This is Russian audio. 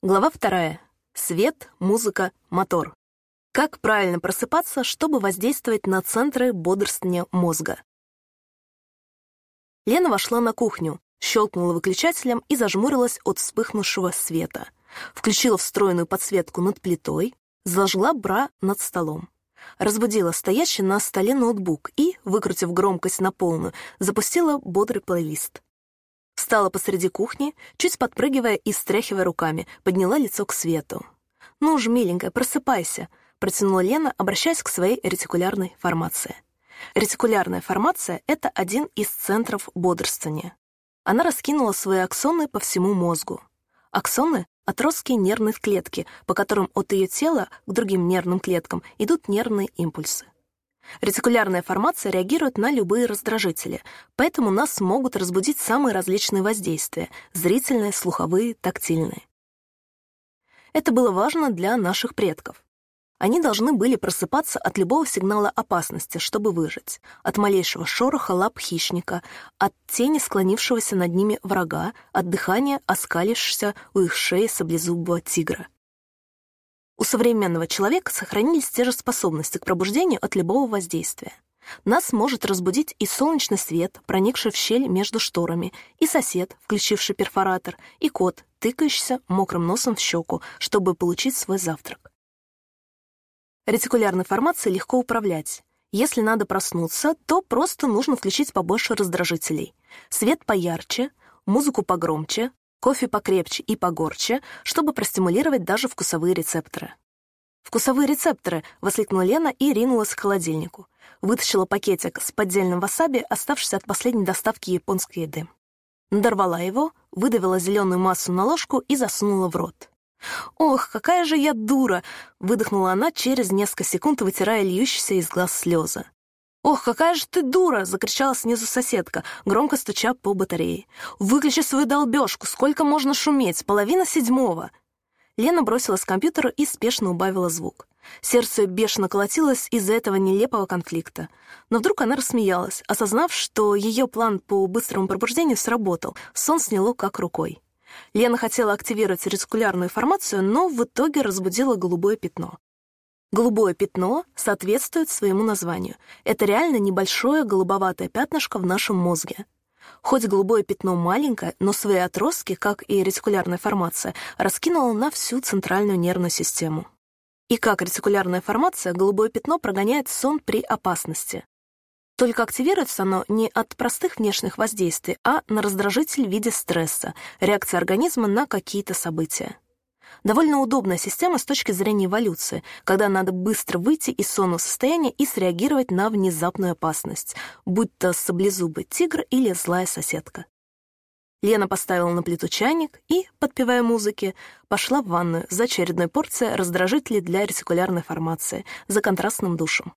Глава вторая. Свет, музыка, мотор. Как правильно просыпаться, чтобы воздействовать на центры бодрствования мозга? Лена вошла на кухню, щелкнула выключателем и зажмурилась от вспыхнувшего света. Включила встроенную подсветку над плитой, зажгла бра над столом. Разбудила стоящий на столе ноутбук и, выкрутив громкость на полную, запустила бодрый плейлист. Встала посреди кухни, чуть подпрыгивая и стряхивая руками, подняла лицо к свету. «Ну же, миленькая, просыпайся», — протянула Лена, обращаясь к своей ретикулярной формации. Ретикулярная формация — это один из центров бодрствования. Она раскинула свои аксоны по всему мозгу. Аксоны — отростки нервных клетки, по которым от ее тела к другим нервным клеткам идут нервные импульсы. Ретикулярная формация реагирует на любые раздражители, поэтому нас могут разбудить самые различные воздействия — зрительные, слуховые, тактильные. Это было важно для наших предков. Они должны были просыпаться от любого сигнала опасности, чтобы выжить. От малейшего шороха лап хищника, от тени склонившегося над ними врага, от дыхания оскалившегося у их шеи саблезубого тигра. У современного человека сохранились те же способности к пробуждению от любого воздействия. Нас может разбудить и солнечный свет, проникший в щель между шторами, и сосед, включивший перфоратор, и кот, тыкающийся мокрым носом в щеку, чтобы получить свой завтрак. Ретикулярной формацией легко управлять. Если надо проснуться, то просто нужно включить побольше раздражителей. Свет поярче, музыку погромче, кофе покрепче и погорче, чтобы простимулировать даже вкусовые рецепторы. «Вкусовые рецепторы!» — воскликнула Лена и ринулась к холодильнику. Вытащила пакетик с поддельным васаби, оставшийся от последней доставки японской еды. Надорвала его, выдавила зеленую массу на ложку и засунула в рот. «Ох, какая же я дура!» — выдохнула она через несколько секунд, вытирая льющиеся из глаз слезы. «Ох, какая же ты дура!» — закричала снизу соседка, громко стуча по батарее. «Выключи свою долбежку! Сколько можно шуметь? Половина седьмого!» Лена бросилась к компьютеру и спешно убавила звук. Сердце бешено колотилось из-за этого нелепого конфликта. Но вдруг она рассмеялась, осознав, что ее план по быстрому пробуждению сработал, сон сняло как рукой. Лена хотела активировать ретикулярную формацию, но в итоге разбудила голубое пятно. Голубое пятно соответствует своему названию. Это реально небольшое голубоватое пятнышко в нашем мозге. Хоть голубое пятно маленькое, но свои отростки, как и ретикулярная формация, раскинуло на всю центральную нервную систему. И как ретикулярная формация, голубое пятно прогоняет сон при опасности. Только активируется оно не от простых внешних воздействий, а на раздражитель в виде стресса, реакции организма на какие-то события. Довольно удобная система с точки зрения эволюции, когда надо быстро выйти из сонного состояния и среагировать на внезапную опасность, будь то саблезубый тигр или злая соседка. Лена поставила на плиту чайник и, подпевая музыки, пошла в ванную за очередной порцией раздражителей для ретикулярной формации, за контрастным душем.